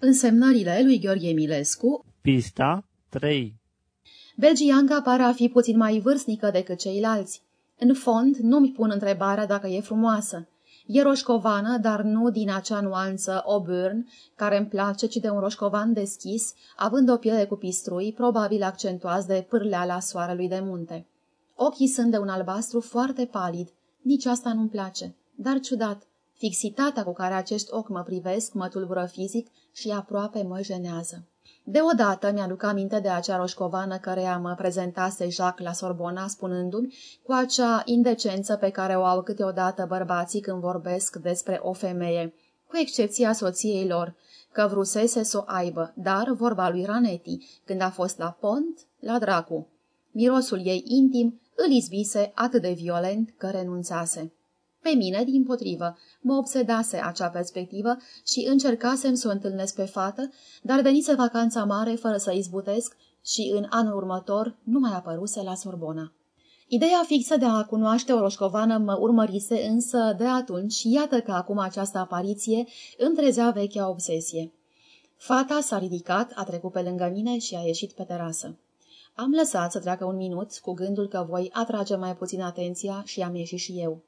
Însemnările lui Gheorghe Milescu Pista 3 Belgianca pare a fi puțin mai vârstnică decât ceilalți. În fond, nu-mi pun întrebarea dacă e frumoasă. E roșcovană, dar nu din acea nuanță Auburn, care îmi place, ci de un roșcovan deschis, având o piele cu pistrui, probabil accentuați de pârleala soarelui de munte. Ochii sunt de un albastru foarte palid, nici asta nu-mi place, dar ciudat. Fixitatea cu care acești ochi mă privesc mă tulbură fizic și aproape mă jenează. Deodată mi-aduc aminte de acea roșcovană care mă prezentase Jacques la Sorbona, spunându-mi cu acea indecență pe care o au câteodată bărbații când vorbesc despre o femeie, cu excepția soției lor, că vrusese să o aibă, dar vorba lui Ranetti, când a fost la pont, la dracu. Mirosul ei intim îl izbise atât de violent că renunțase. Pe mine, din potrivă, mă obsedase acea perspectivă și încercasem să o întâlnesc pe fată, dar venise vacanța mare fără să izbutesc și în anul următor nu mai apăruse la Sorbona. Ideea fixă de a cunoaște o roșcovană mă urmărise însă de atunci, iată că acum această apariție îmi trezea vechea obsesie. Fata s-a ridicat, a trecut pe lângă mine și a ieșit pe terasă. Am lăsat să treacă un minut cu gândul că voi atrage mai puțin atenția și am ieșit și eu.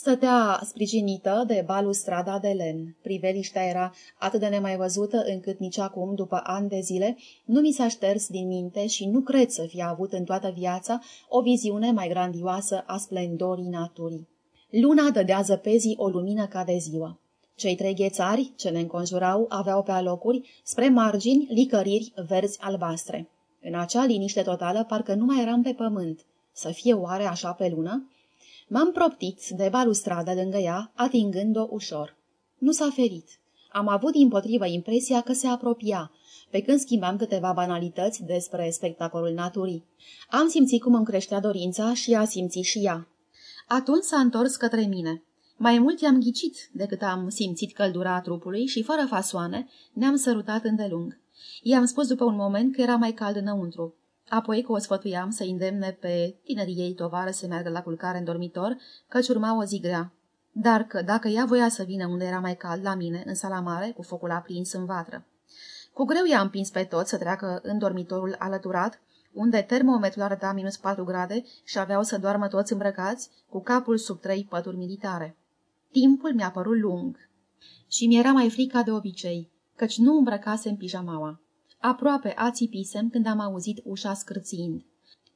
Stătea sprijinită de balustrada de len. Priveliștea era atât de nemai văzută încât nici acum, după ani de zile, nu mi s-a șters din minte și nu cred să fie avut în toată viața o viziune mai grandioasă a splendorii naturii. Luna dădea zăpezii o lumină ca de ziua. Cei trei ghețari ce ne înconjurau aveau pe alocuri, spre margini, licăriri verzi albastre. În acea liniște totală parcă nu mai eram pe pământ. Să fie oare așa pe lună? M-am proptit de balustradă lângă ea, atingând-o ușor. Nu s-a ferit. Am avut din potrivă impresia că se apropia, pe când schimbam câteva banalități despre spectacolul naturii. Am simțit cum îmi creștea dorința și a simțit și ea. Atunci s-a întors către mine. Mai mult i-am ghicit decât am simțit căldura trupului și, fără fasoane, ne-am sărutat îndelung. I-am spus după un moment că era mai cald înăuntru. Apoi că o sfătuiam să îndemne pe tinerii ei tovară să meargă la culcare în dormitor, căci urma o zi grea. Dar că dacă ea voia să vină unde era mai cald, la mine, în sala mare, cu focul aprins în vatră. Cu greu i-am împins pe toți să treacă în dormitorul alăturat, unde termometrul arăta minus 4 grade și aveau să doarmă toți îmbrăcați, cu capul sub trei pături militare. Timpul mi-a părut lung și mi-era mai frica de obicei, căci nu îmbrăcasem pijamaua. Aproape ațipisem când am auzit ușa scârțind.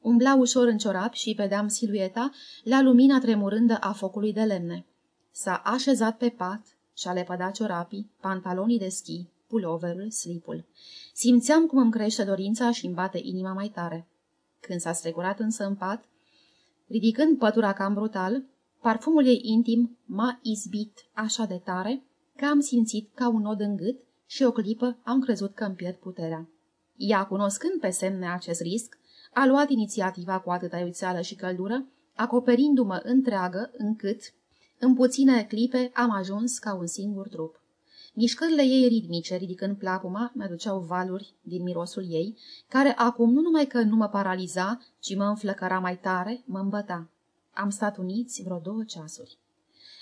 Umbla ușor în ciorap și vedeam silueta la lumina tremurândă a focului de lemne. S-a așezat pe pat și-a lepădat ciorapii, pantalonii de schi, puloverul, slipul. Simțeam cum îmi crește dorința și îmi bate inima mai tare. Când s-a strecurat însă în pat, ridicând pătura cam brutal, parfumul ei intim m-a izbit așa de tare că am simțit ca un nod în gât și o clipă am crezut că îmi pierd puterea. Ea, cunoscând pe semne acest risc, a luat inițiativa cu atâta iuțeală și căldură, acoperindu-mă întreagă, încât, în puține clipe, am ajuns ca un singur trup. Mișcările ei ritmice, ridicând plapuma, mi-aduceau valuri din mirosul ei, care acum nu numai că nu mă paraliza, ci mă înflăcăra mai tare, mă îmbăta. Am stat uniți vreo două ceasuri.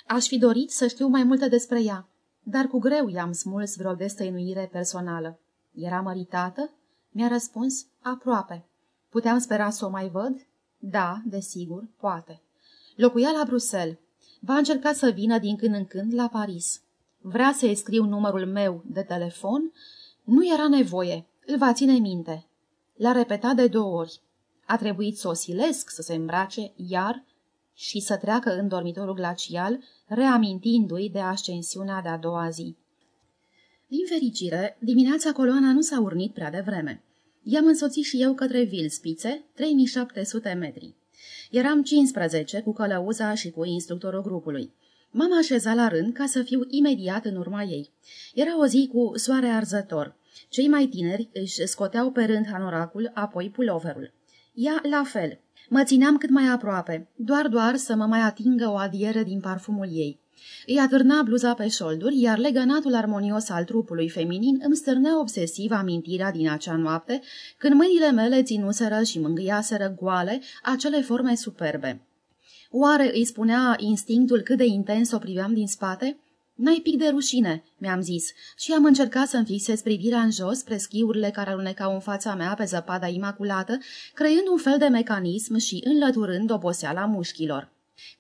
Aș fi dorit să știu mai multe despre ea, dar cu greu i-am smuls vreo destăinuire personală. Era măritată? Mi-a răspuns, aproape. Puteam spera să o mai văd? Da, desigur, poate. Locuia la Bruxelles. Va încerca să vină din când în când la Paris. Vrea să-i scriu numărul meu de telefon? Nu era nevoie, îl va ține minte. L-a repetat de două ori. A trebuit să o silesc să se îmbrace, iar și să treacă în dormitorul glacial, reamintindu-i de ascensiunea de-a doua zi. Din fericire, dimineața coloana nu s-a urnit prea devreme. I-am însoțit și eu către Vilspițe, 3700 metri. Eram 15 cu călăuza și cu instructorul grupului. M-am așezat la rând ca să fiu imediat în urma ei. Era o zi cu soare arzător. Cei mai tineri își scoteau pe rând hanoracul, apoi puloverul. Ea la fel. Mă țineam cât mai aproape, doar-doar să mă mai atingă o adieră din parfumul ei. Îi atârna bluza pe șolduri, iar legănatul armonios al trupului feminin îmi stârnea obsesiv amintirea din acea noapte, când mâinile mele ținuseră și mângâiaseră goale acele forme superbe. Oare îi spunea instinctul cât de intens o priveam din spate? N-ai pic de rușine, mi-am zis, și am încercat să-mi fixez privirea în jos spre schiurile care alunecau în fața mea pe zăpada imaculată, creând un fel de mecanism și înlăturând oboseala mușchilor.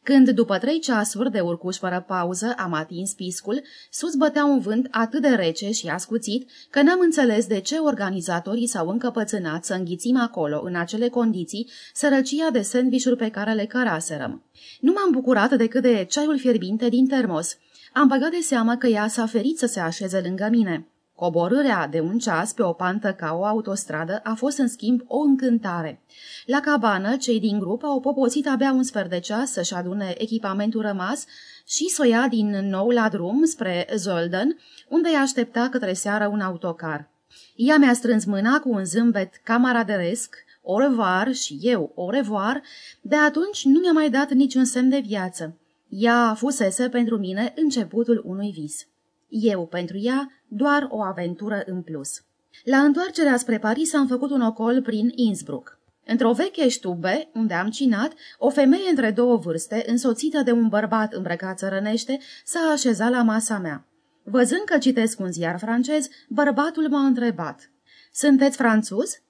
Când, după trei ceasuri de urcuș fără pauză, am atins piscul, sus bătea un vânt atât de rece și ascuțit că n-am înțeles de ce organizatorii s-au încăpățânat să înghițim acolo, în acele condiții, sărăcia de sandvișuri pe care le căraserăm. Nu m-am bucurat decât de ceaiul fierbinte din termos. Am băgat de seamă că ea s-a ferit să se așeze lângă mine. Coborârea de un ceas pe o pantă ca o autostradă a fost în schimb o încântare. La cabană, cei din grup au popoțit abia un sfert de ceas să-și adune echipamentul rămas și să o ia din nou la drum spre Zolden, unde îi aștepta către seară un autocar. Ea mi-a strâns mâna cu un zâmbet camaraderesc, o revoir și eu o revoir, de atunci nu mi-a mai dat niciun semn de viață. Ea fusese pentru mine începutul unui vis. Eu, pentru ea, doar o aventură în plus. La întoarcerea spre Paris am făcut un ocol prin Innsbruck. Într-o veche ștube, unde am cinat, o femeie între două vârste, însoțită de un bărbat îmbrăcat țărănește, s-a așezat la masa mea. Văzând că citesc un ziar francez, bărbatul m-a întrebat. Sunteți franțuz?"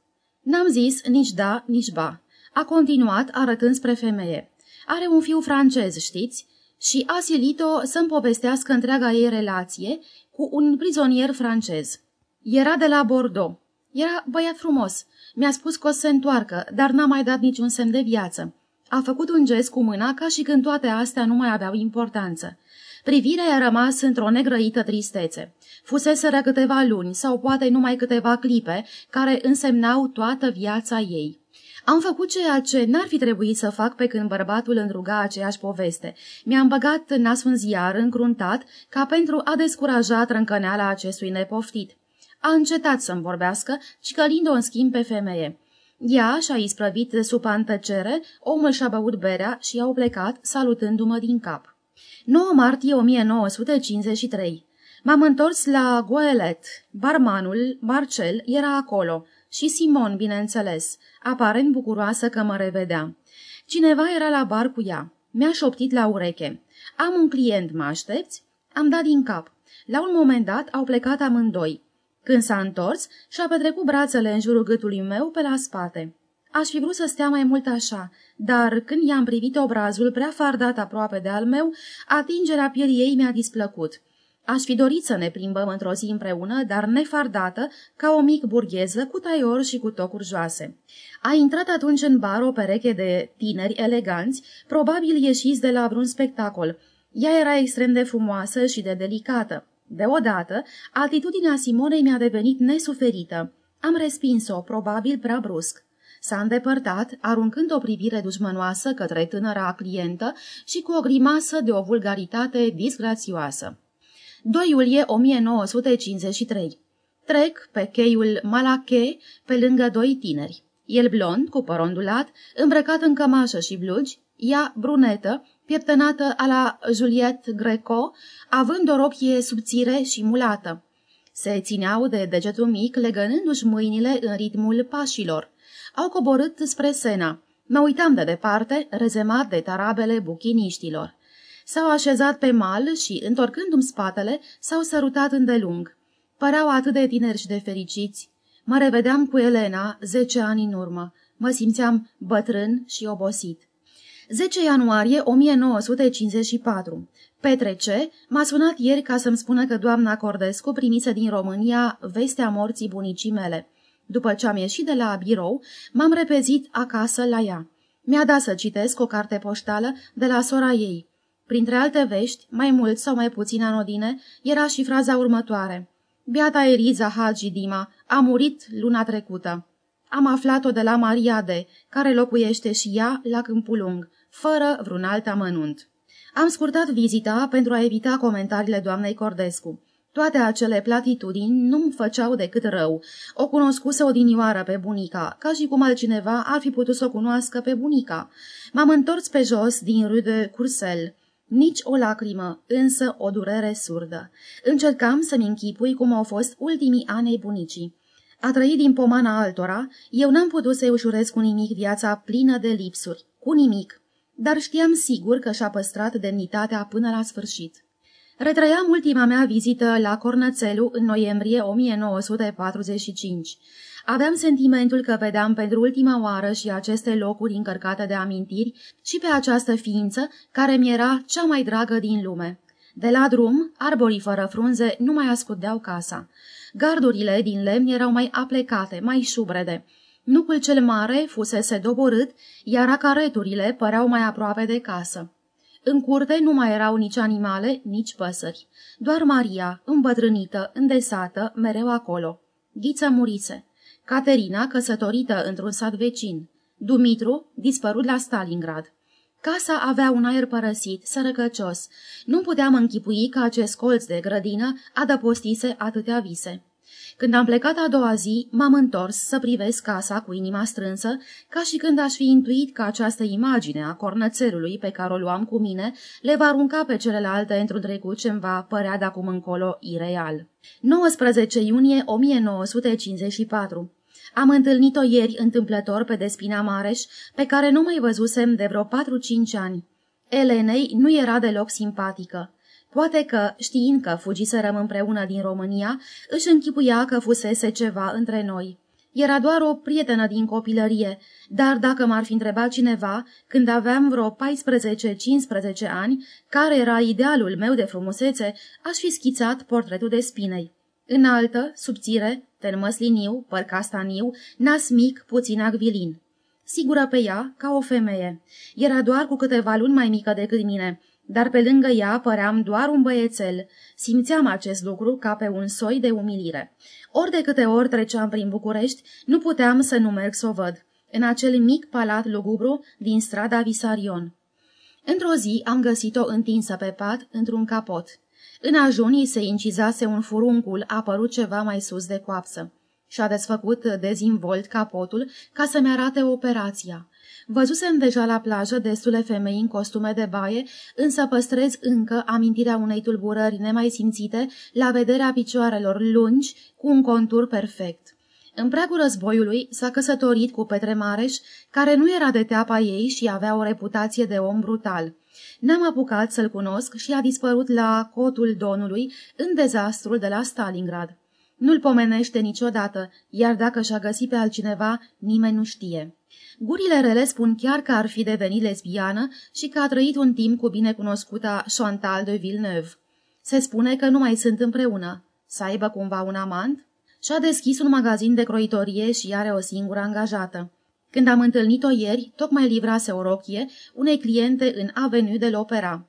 N-am zis nici da, nici ba. A continuat arătând spre femeie. Are un fiu francez, știți? Și a silit-o să-mi povestească întreaga ei relație cu un prizonier francez. Era de la Bordeaux. Era băiat frumos. Mi-a spus că o să se întoarcă, dar n-a mai dat niciun semn de viață. A făcut un gest cu mâna ca și când toate astea nu mai aveau importanță. Privirea i-a rămas într-o negrăită tristețe. Fuseseră câteva luni sau poate numai câteva clipe care însemnau toată viața ei. Am făcut ceea ce n-ar fi trebuit să fac pe când bărbatul îndruga aceeași poveste. Mi-am băgat nasul în ziar încruntat ca pentru a descuraja trâncăneala acestui nepoftit. A încetat să-mi vorbească, cicălind-o în schimb pe femeie. Ea și-a isprăvit sub antăcere, omul și-a băut berea și au plecat, salutându-mă din cap. 9 martie 1953 M-am întors la Goelet. Barmanul, Marcel, era acolo. Și Simon, bineînțeles, aparent bucuroasă că mă revedea. Cineva era la bar cu ea. Mi-a șoptit la ureche. Am un client, mă aștepți? Am dat din cap. La un moment dat au plecat amândoi. Când s-a întors, și-a petrecut brațele în jurul gâtului meu pe la spate. Aș fi vrut să stea mai mult așa, dar când i-am privit obrazul prea fardat aproape de al meu, atingerea pielii ei mi-a displăcut. Aș fi dorit să ne plimbăm într-o zi împreună, dar nefardată, ca o mic burgheză, cu taior și cu tocuri joase. A intrat atunci în bar o pereche de tineri eleganți, probabil ieșiți de la vreun spectacol. Ea era extrem de frumoasă și de delicată. Deodată, atitudinea Simonei mi-a devenit nesuferită. Am respins-o, probabil prea brusc. S-a îndepărtat, aruncând o privire dușmănoasă către tânăra clientă și cu o grimasă de o vulgaritate disgrațioasă. 2 iulie 1953. Trec pe cheiul Malache pe lângă doi tineri. El blond, cu păr ondulat, îmbrăcat în cămașă și blugi, ea brunetă, pieptănată a la Juliette Greco, având o rochie subțire și mulată. Se țineau de degetul mic, legănându-și mâinile în ritmul pașilor. Au coborât spre Sena. Mă uitam de departe, rezemat de tarabele buchiniștilor. S-au așezat pe mal și, întorcându-mi spatele, s-au sărutat îndelung. Păreau atât de tineri și de fericiți. Mă revedeam cu Elena zece ani în urmă. Mă simțeam bătrân și obosit. 10 ianuarie 1954. Petrece m-a sunat ieri ca să-mi spună că doamna Cordescu primise din România vestea morții bunicii mele. După ce am ieșit de la birou, m-am repezit acasă la ea. Mi-a dat să citesc o carte poștală de la sora ei. Printre alte vești, mai mult sau mai puțin anodine, era și fraza următoare. Beata Eliza Hagi Dima a murit luna trecută. Am aflat-o de la Maria de, care locuiește și ea la Câmpul Lung, fără vreun alt amănunt. Am scurtat vizita pentru a evita comentariile doamnei Cordescu. Toate acele platitudini nu-mi făceau decât rău. O cunoscuse odinioară pe bunica, ca și cum altcineva ar fi putut să o cunoască pe bunica. M-am întors pe jos din rue de Cursel. Nici o lacrimă, însă o durere surdă. Încercam să-mi închipui cum au fost ultimii ani bunicii. A trăit din pomana altora, eu n-am putut să-i ușurez cu nimic viața plină de lipsuri, cu nimic, dar știam sigur că și-a păstrat demnitatea până la sfârșit. Retrăiam ultima mea vizită la Cornățelu în noiembrie 1945. Aveam sentimentul că vedeam pentru ultima oară și aceste locuri încărcate de amintiri și pe această ființă care mi era cea mai dragă din lume. De la drum, arborii fără frunze nu mai ascudeau casa. Gardurile din lemn erau mai aplecate, mai șubrede. Nucul cel mare fusese doborât, iar acareturile păreau mai aproape de casă. În curte nu mai erau nici animale, nici păsări. Doar Maria, îmbătrânită, îndesată, mereu acolo. Ghița murise. Caterina, căsătorită într-un sat vecin. Dumitru, dispărut la Stalingrad. Casa avea un aer părăsit, sărăcăcios. Nu puteam închipui că acest colț de grădină adăpostise atâtea vise. Când am plecat a doua zi, m-am întors să privesc casa cu inima strânsă, ca și când aș fi intuit că această imagine a cornățelului pe care o luam cu mine le va arunca pe celelalte într-un trecut ce îmi va părea de acum încolo ireal. 19 iunie 1954 am întâlnit-o ieri întâmplător pe Despina Mareș, pe care nu mai văzusem de vreo 4-5 ani. Elenei nu era deloc simpatică. Poate că, știind că fugiserăm împreună din România, își închipuia că fusese ceva între noi. Era doar o prietenă din copilărie, dar dacă m-ar fi întrebat cineva, când aveam vreo 14-15 ani, care era idealul meu de frumusețe, aș fi schițat portretul de spinei. Înaltă, subțire, ten măsliniu, păr castaniu, nas mic, puțin agvilin. Sigură pe ea, ca o femeie. Era doar cu câteva luni mai mică decât mine, dar pe lângă ea păream doar un băiețel. Simțeam acest lucru ca pe un soi de umilire. Ori de câte ori treceam prin București, nu puteam să nu merg să o văd, în acel mic palat lugubru din strada Visarion. Într-o zi am găsit-o întinsă pe pat, într-un capot. În ajun se incizase un furuncul, a apărut ceva mai sus de coapsă. Și-a desfăcut dezinvolt capotul ca să-mi arate operația. Văzusem deja la plajă destule femei în costume de baie, însă păstrez încă amintirea unei tulburări nemai simțite la vederea picioarelor lungi cu un contur perfect. În preagul războiului s-a căsătorit cu Petre Mareș, care nu era de teapa ei și avea o reputație de om brutal. N-am apucat să-l cunosc și a dispărut la cotul Donului în dezastrul de la Stalingrad. Nu-l pomenește niciodată, iar dacă și-a găsit pe altcineva, nimeni nu știe. Gurile rele spun chiar că ar fi devenit lesbiană și că a trăit un timp cu binecunoscuta Chantal de Villeneuve. Se spune că nu mai sunt împreună. Să aibă cumva un amant? Și-a deschis un magazin de croitorie și are o singură angajată. Când am întâlnit-o ieri, tocmai livrase o rochie unei cliente în Avenue de l'Opera.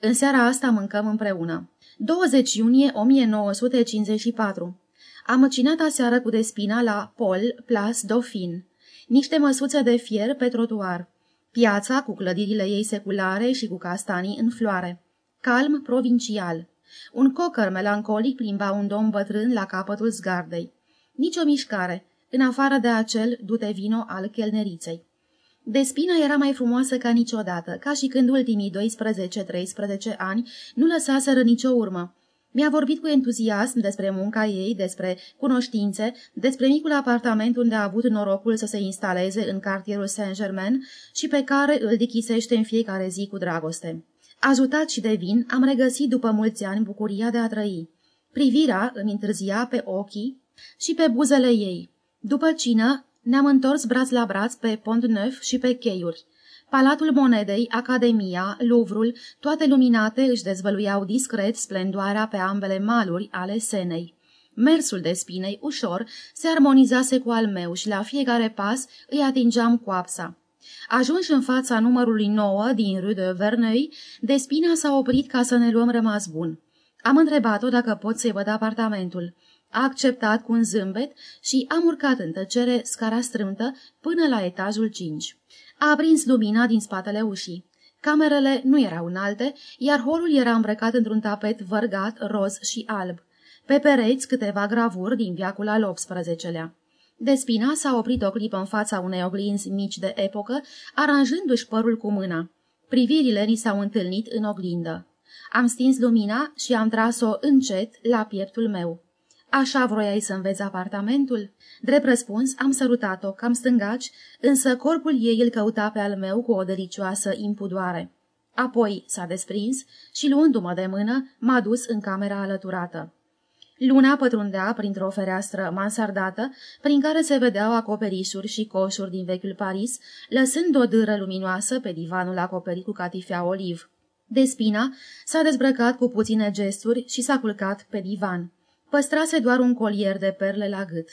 În seara asta mâncăm împreună. 20 iunie 1954 Am măcinat aseară cu despina la Paul Place Dauphine. Niște măsuțe de fier pe trotuar. Piața cu clădirile ei seculare și cu castanii în floare. Calm provincial. Un cocăr melancolic plimba un domn bătrân la capătul zgardei. Nici o mișcare, în afară de acel dute vino al chelneriței. Despina era mai frumoasă ca niciodată, ca și când ultimii 12-13 ani nu lăsaseră nicio urmă. Mi-a vorbit cu entuziasm despre munca ei, despre cunoștințe, despre micul apartament unde a avut norocul să se instaleze în cartierul Saint-Germain și pe care îl dichisește în fiecare zi cu dragoste. Ajutat și de vin, am regăsit după mulți ani bucuria de a trăi. Privirea îmi întârzia pe ochii și pe buzele ei. După cină, ne-am întors braț la braț pe Pont Neuf și pe cheiuri. Palatul Monedei, Academia, Louvrul, toate luminate își dezvăluiau discret splendoarea pe ambele maluri ale Senei. Mersul de spinei, ușor, se armonizase cu al meu și la fiecare pas îi atingeam coapsa. Ajunși în fața numărului 9 din Rue de Verneuil, Despina s-a oprit ca să ne luăm rămas bun. Am întrebat-o dacă pot să-i văd apartamentul. A acceptat cu un zâmbet și am urcat în tăcere scara strâmtă până la etajul 5. A aprins lumina din spatele ușii. Camerele nu erau înalte, iar holul era îmbrăcat într-un tapet vărgat, roz și alb. Pe pereți câteva gravuri din viacul al XVIII-lea. Despina s-a oprit o clipă în fața unei oglinzi mici de epocă, aranjându-și părul cu mâna. Privirile ni s-au întâlnit în oglindă. Am stins lumina și am tras-o încet la pieptul meu. Așa vroiai să înveți apartamentul?" Drept răspuns, am sărutat-o, cam stângaci, însă corpul ei îl căuta pe al meu cu o delicioasă impudoare. Apoi s-a desprins și, luându-mă de mână, m-a dus în camera alăturată. Luna pătrundea printr-o fereastră mansardată, prin care se vedeau acoperișuri și coșuri din vechiul Paris, lăsând o dâră luminoasă pe divanul acoperit cu catifea oliv. Despina s-a dezbrăcat cu puține gesturi și s-a culcat pe divan. Păstrase doar un colier de perle la gât.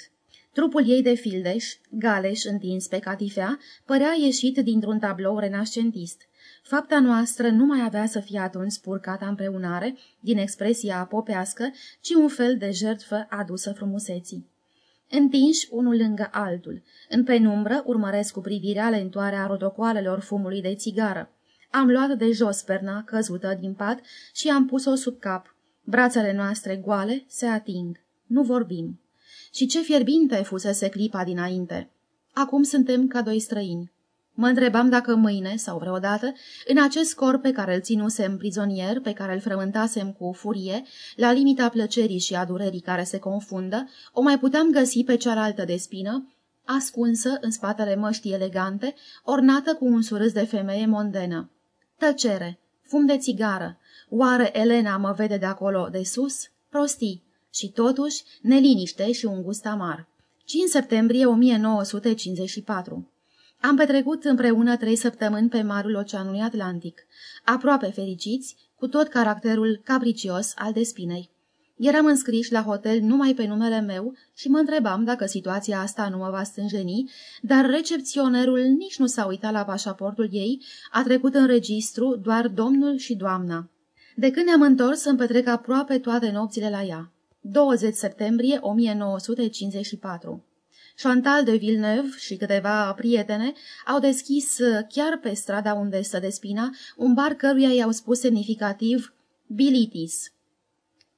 Trupul ei de fildeș, galeș întins pe catifea, părea ieșit dintr-un tablou renascentist. Fapta noastră nu mai avea să fie atunci spurcată împreunare, din expresia popească, ci un fel de jertfă adusă frumuseții. Întinși unul lângă altul, în penumbră urmăresc cu privirea lentoarea rotocoalelor fumului de țigară. Am luat de jos perna căzută din pat și am pus-o sub cap. Brațele noastre goale se ating. Nu vorbim. Și ce fierbinte fusese clipa dinainte. Acum suntem ca doi străini. Mă întrebam dacă mâine sau vreodată, în acest corp pe care îl ținusem prizonier, pe care îl frământasem cu furie, la limita plăcerii și a durerii care se confundă, o mai puteam găsi pe cealaltă de spină, ascunsă în spatele măștii elegante, ornată cu un surâs de femeie mondenă. Tăcere, fum de țigară, oare Elena mă vede de acolo de sus? Prostii. Și totuși, neliniște și un gust amar. 5 septembrie 1954 am petrecut împreună trei săptămâni pe marul Oceanului Atlantic, aproape fericiți, cu tot caracterul capricios al despinei. Eram înscriși la hotel numai pe numele meu și mă întrebam dacă situația asta nu mă va stânjeni, dar recepționerul nici nu s-a uitat la pașaportul ei, a trecut în registru doar domnul și doamna. De când ne-am întors, îmi petrec aproape toate nopțile la ea. 20 septembrie 1954 Chantal de Villeneuve și câteva prietene au deschis uh, chiar pe strada unde stă de spina un bar căruia i-au spus semnificativ Bilitis.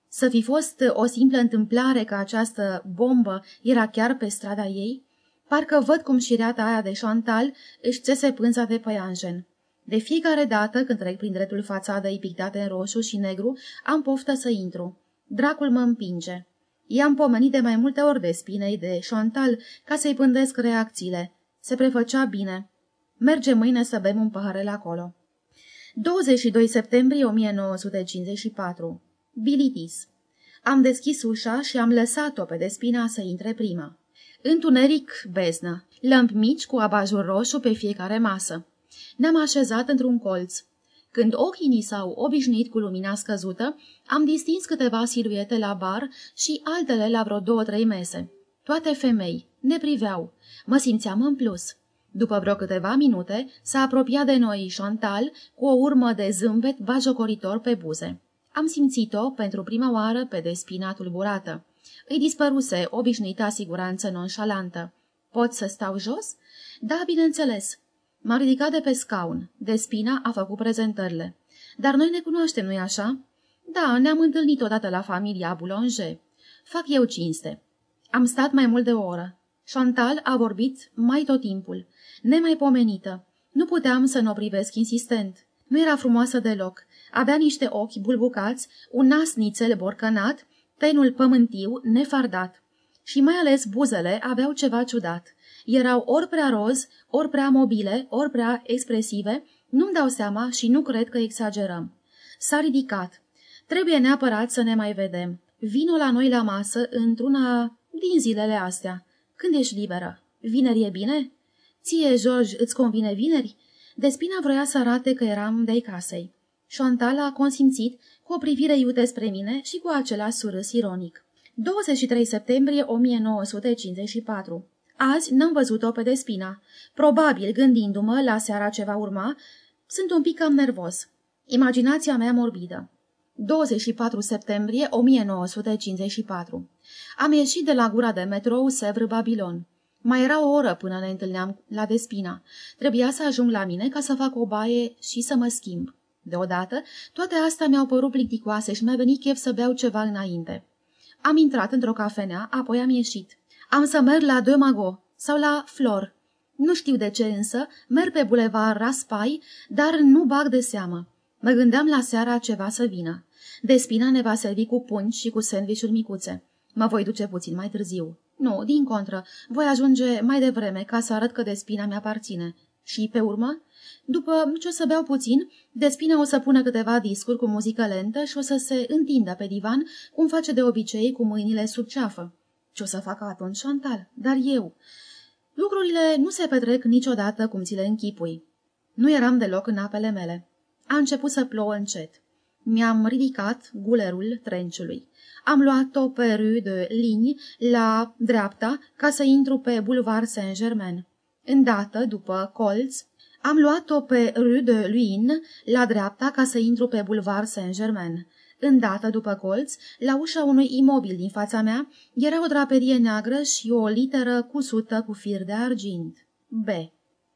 Să fi fost uh, o simplă întâmplare că această bombă era chiar pe strada ei? Parcă văd cum șireata aia de Chantal își țese pânza de păianjen. De fiecare dată când trec prin dreptul fațadei pictate în roșu și negru, am poftă să intru. Dracul mă împinge. I-am pomenit de mai multe ori de spinei de Chantal ca să-i pândesc reacțiile. Se prefăcea bine. Merge mâine să bem un paharel acolo. 22 septembrie 1954 Bilitis Am deschis ușa și am lăsat-o pe despina să intre prima. Întuneric, beznă, lămpi mici cu abajur roșu pe fiecare masă. Ne-am așezat într-un colț. Când ochii ni s-au obișnuit cu lumina scăzută, am distins câteva siluete la bar și altele la vreo două-trei mese. Toate femei. Ne priveau. Mă simțeam în plus. După vreo câteva minute, s-a apropiat de noi Chantal cu o urmă de zâmbet bajocoritor pe buze. Am simțit-o pentru prima oară pe despina tulburată. Îi dispăruse obișnuita siguranță nonșalantă. Pot să stau jos? Da, bineînțeles. M-a ridicat de pe scaun. Despina a făcut prezentările. Dar noi ne cunoaștem, nu-i așa? Da, ne-am întâlnit odată la familia Boulanger. Fac eu cinste. Am stat mai mult de o oră. Chantal a vorbit mai tot timpul, nemaipomenită. Nu puteam să nu o privesc insistent. Nu era frumoasă deloc. Avea niște ochi bulbucați, un nas nițel borcănat, tenul pământiu, nefardat. Și mai ales buzele aveau ceva ciudat. Erau ori prea roz, ori prea mobile, ori prea expresive, nu-mi dau seama și nu cred că exagerăm. S-a ridicat. Trebuie neapărat să ne mai vedem. Vino la noi la masă într-una din zilele astea. Când ești liberă? Vineri e bine? Ție, George, îți convine vineri? Despina vroia să arate că eram de casei. Chantal a consimțit cu o privire iute spre mine și cu același surâs ironic. 23 septembrie 1954 Azi n-am văzut-o pe Despina. Probabil, gândindu-mă la seara ce va urma, sunt un pic cam nervos. Imaginația mea morbidă. 24 septembrie 1954 Am ieșit de la gura de metrou Sevr-Babilon. Mai era o oră până ne întâlneam la Despina. Trebuia să ajung la mine ca să fac o baie și să mă schimb. Deodată, toate astea mi-au părut plicticoase și mi-a venit chef să beau ceva înainte. Am intrat într-o cafenea, apoi am ieșit. Am să merg la Demago sau la Flor. Nu știu de ce însă, merg pe bulevard Raspai, dar nu bag de seamă. Mă gândeam la seara ceva să vină. Despina ne va servi cu pungi și cu sandvișuri micuțe. Mă voi duce puțin mai târziu. Nu, din contră, voi ajunge mai devreme ca să arăt că Despina mi-aparține. Și pe urmă, după ce o să beau puțin, Despina o să pună câteva discuri cu muzică lentă și o să se întindă pe divan, cum face de obicei cu mâinile sub ceafă. Ce o să facă atunci Chantal? Dar eu... Lucrurile nu se petrec niciodată cum ți le închipui. Nu eram deloc în apele mele. A început să plouă încet. Mi-am ridicat gulerul trenciului. Am luat-o pe rue de Ligne la dreapta ca să intru pe Boulevard Saint-Germain. Îndată, după colț, am luat-o pe rue de Luynes la dreapta ca să intru pe Boulevard Saint-Germain. Îndată după colț, la ușa unui imobil din fața mea, era o draperie neagră și o literă cusută cu fir de argint. B.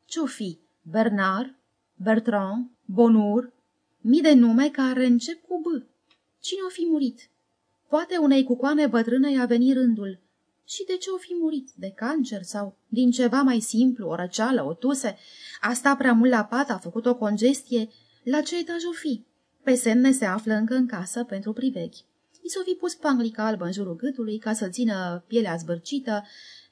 Ce-o fi? Bernard? Bertrand? Bonur? Mii de nume care încep cu B. Cine o fi murit? Poate unei cucoane bătrâne i-a venit rândul. Și de ce o fi murit? De cancer sau din ceva mai simplu, o răceală, o tuse? A stat prea mult la pat, a făcut o congestie? La ce etaj o fi? Pe semne se află încă în casă pentru privechi. I s-o fi pus panglica albă în jurul gâtului ca să țină pielea zbârcită.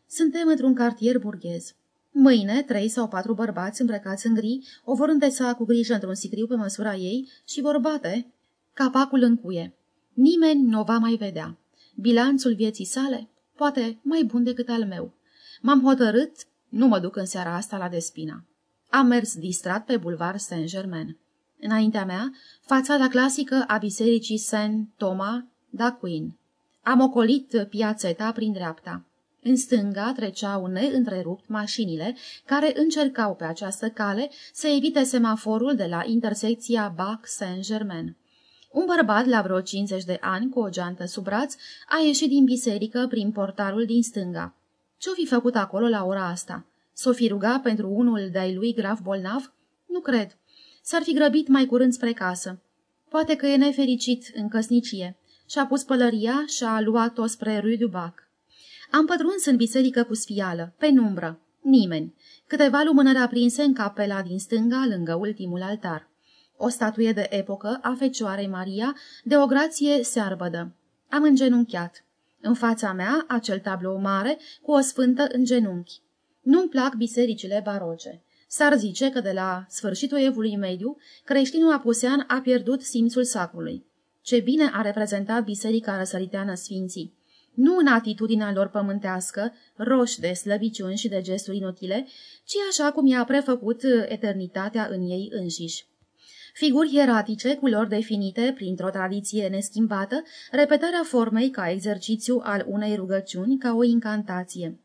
Suntem într-un cartier burghez. Mâine, trei sau patru bărbați îmbrăcați în gri o vor îndesa cu grijă într-un sicriu pe măsura ei și vor bate capacul în cuie. Nimeni nu o va mai vedea. Bilanțul vieții sale, poate mai bun decât al meu. M-am hotărât, nu mă duc în seara asta la Despina. Am mers distrat pe bulvar Saint-Germain. Înaintea mea, fațada clasică a bisericii Saint-Thomas d'Aquin. Am ocolit piațeta prin dreapta. În stânga treceau neîntrerupt mașinile care încercau pe această cale să evite semaforul de la intersecția Bac-Saint-Germain. Un bărbat la vreo 50 de ani, cu o geantă sub braț, a ieșit din biserică prin portarul din stânga. Ce-o fi făcut acolo la ora asta? S-o fi rugat pentru unul de-ai lui grav bolnav? Nu cred. S-ar fi grăbit mai curând spre casă. Poate că e nefericit în căsnicie. Și-a pus pălăria și a luat-o spre Rue du Bac. Am pătruns în biserică cu sfială, penumbră. Nimeni. Câteva lumânări aprinse în capela din stânga, lângă ultimul altar. O statuie de epocă a Fecioarei Maria, de o grație searbădă. Am îngenunchiat. În fața mea, acel tablou mare, cu o sfântă în genunchi. Nu-mi plac bisericile baroce. S-ar zice că de la sfârșitul evului mediu, creștinul apusean a pierdut simțul sacrului. Ce bine a reprezentat biserica răsăriteană sfinții! Nu în atitudinea lor pământească, roși de slăbiciuni și de gesturi inutile, ci așa cum i-a prefăcut eternitatea în ei înșiși. Figuri hieratice, culori definite printr-o tradiție neschimbată, repetarea formei ca exercițiu al unei rugăciuni, ca o incantație.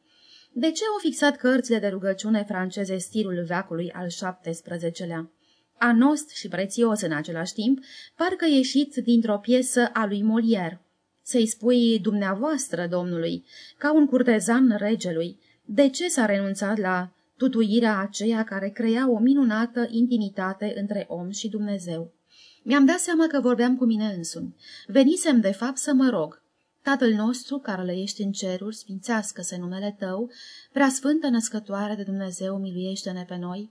De ce au fixat cărțile de rugăciune franceze stilul veacului al XVII-lea? Anost și prețios în același timp, parcă ieșit dintr-o piesă a lui Molière. Să-i spui dumneavoastră, domnului, ca un curtezan regelui, de ce s-a renunțat la tutuirea aceea care crea o minunată intimitate între om și Dumnezeu? Mi-am dat seama că vorbeam cu mine însumi. Venisem, de fapt, să mă rog. Tatăl nostru, care le ești în ceruri, sfințească-se numele Tău, preasfântă născătoare de Dumnezeu, miluiește-ne pe noi.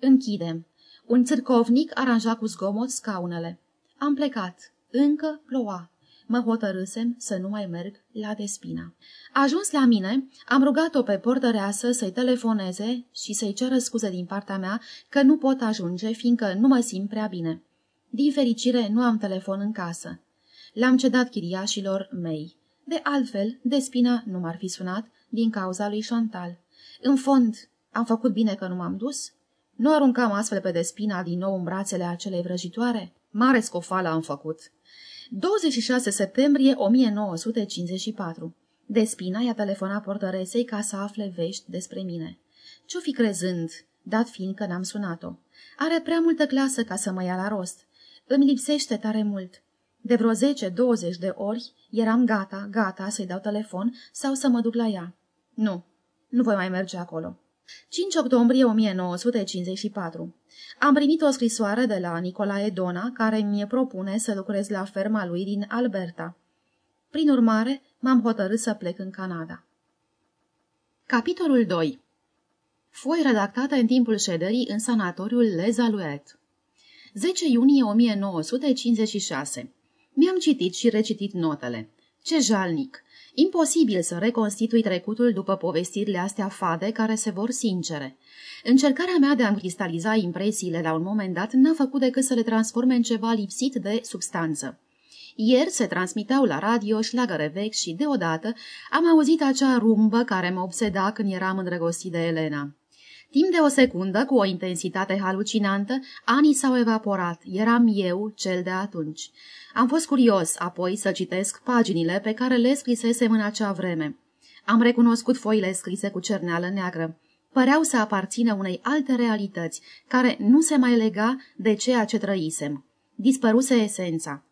Închidem. Un țârcovnic aranja cu zgomot scaunele. Am plecat. Încă ploua mă hotărâsem să nu mai merg la Despina. Ajuns la mine, am rugat-o pe portăreasă să-i telefoneze și să-i ceră scuze din partea mea că nu pot ajunge, fiindcă nu mă simt prea bine. Din fericire, nu am telefon în casă. L-am cedat chiriașilor mei. De altfel, Despina nu m-ar fi sunat din cauza lui Chantal. În fond, am făcut bine că nu m-am dus? Nu aruncam astfel pe Despina din nou în brațele acelei vrăjitoare? Mare scofală am făcut. 26 septembrie 1954. Despina i-a telefonat portăresei ca să afle vești despre mine. Ce-o fi crezând, dat fiind că n-am sunat-o? Are prea multă clasă ca să mă ia la rost. Îmi lipsește tare mult. De vreo 10-20 de ori eram gata, gata să-i dau telefon sau să mă duc la ea. Nu, nu voi mai merge acolo. 5 octombrie 1954. Am primit o scrisoare de la Nicolae Dona, care mi-e propune să lucrez la ferma lui din Alberta. Prin urmare, m-am hotărât să plec în Canada. Capitolul 2 Foi redactată în timpul șederii în sanatoriul Les Alouettes. 10 iunie 1956 Mi-am citit și recitit notele. Ce jalnic! Imposibil să reconstitui trecutul după povestirile astea fade care se vor sincere. Încercarea mea de a cristaliza impresiile la un moment dat n-a făcut decât să le transforme în ceva lipsit de substanță. Ieri se transmiteau la radio șlagăre vechi și, deodată, am auzit acea rumbă care mă obseda când eram îndrăgostit de Elena. Timp de o secundă, cu o intensitate halucinantă, anii s-au evaporat. Eram eu, cel de atunci. Am fost curios, apoi, să citesc paginile pe care le scrisesem în acea vreme. Am recunoscut foile scrise cu cerneală neagră. Păreau să aparțină unei alte realități, care nu se mai lega de ceea ce trăisem. Dispăruse esența.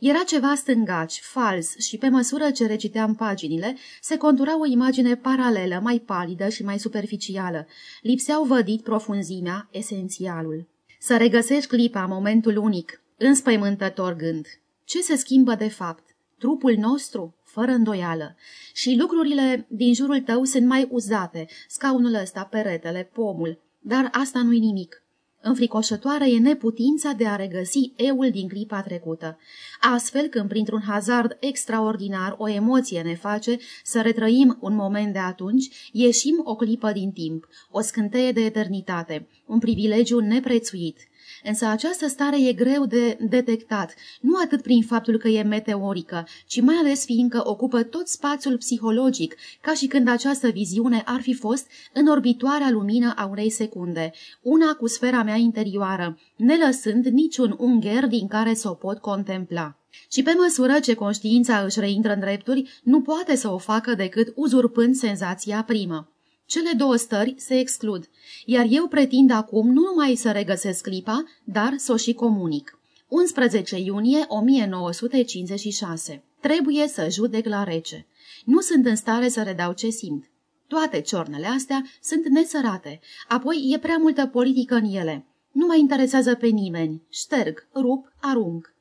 Era ceva stângaci, fals și pe măsură ce reciteam paginile, se contura o imagine paralelă, mai palidă și mai superficială. Lipseau vădit profunzimea, esențialul. Să regăsești clipa, momentul unic, înspăimântător gând. Ce se schimbă de fapt? Trupul nostru? Fără îndoială. Și lucrurile din jurul tău sunt mai uzate, scaunul ăsta, peretele, pomul. Dar asta nu-i nimic. Înfricoșătoare e neputința de a regăsi eul din clipa trecută. Astfel, când printr-un hazard extraordinar o emoție ne face să retrăim un moment de atunci, ieșim o clipă din timp, o scânteie de eternitate, un privilegiu neprețuit. Însă această stare e greu de detectat, nu atât prin faptul că e meteorică, ci mai ales fiindcă ocupă tot spațiul psihologic, ca și când această viziune ar fi fost în orbitoarea lumină a unei secunde, una cu sfera mea interioară, nelăsând niciun ungher din care să o pot contempla. Și pe măsură ce conștiința își reintră în drepturi, nu poate să o facă decât uzurpând senzația primă. Cele două stări se exclud, iar eu pretind acum nu numai să regăsesc clipa, dar să o și comunic. 11 iunie 1956. Trebuie să judec la rece. Nu sunt în stare să redau ce simt. Toate ciornele astea sunt nesărate, apoi e prea multă politică în ele. Nu mă interesează pe nimeni. Șterg, rup, arunc.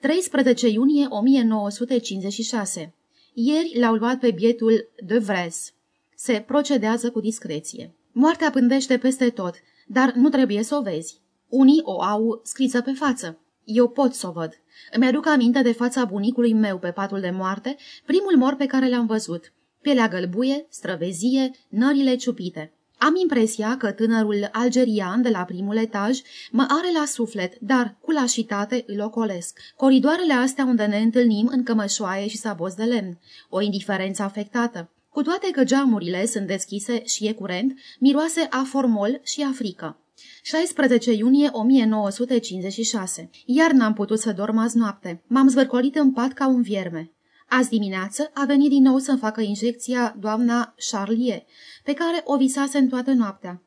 13 iunie 1956. Ieri l-au luat pe bietul de Vres. Se procedează cu discreție. Moartea pândește peste tot, dar nu trebuie să o vezi. Unii o au scrisă pe față. Eu pot să o văd. Îmi aduc aminte de fața bunicului meu pe patul de moarte, primul mor pe care l-am văzut. Pielea gălbuie, străvezie, nările ciupite. Am impresia că tânărul algerian de la primul etaj mă are la suflet, dar cu lașitate îl ocolesc. Coridoarele astea unde ne întâlnim în cămășoaie și sabos de lemn. O indiferență afectată. Cu toate că geamurile sunt deschise și e curent, miroase a formol și a frică. 16 iunie 1956. Iar n-am putut să dorm azi noapte. M-am zvârcolit în pat ca un vierme. Azi dimineață a venit din nou să-mi facă injecția doamna Charlier, pe care o visase în toată noaptea.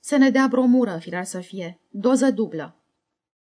Să ne dea bromură, firar să fie, doză dublă.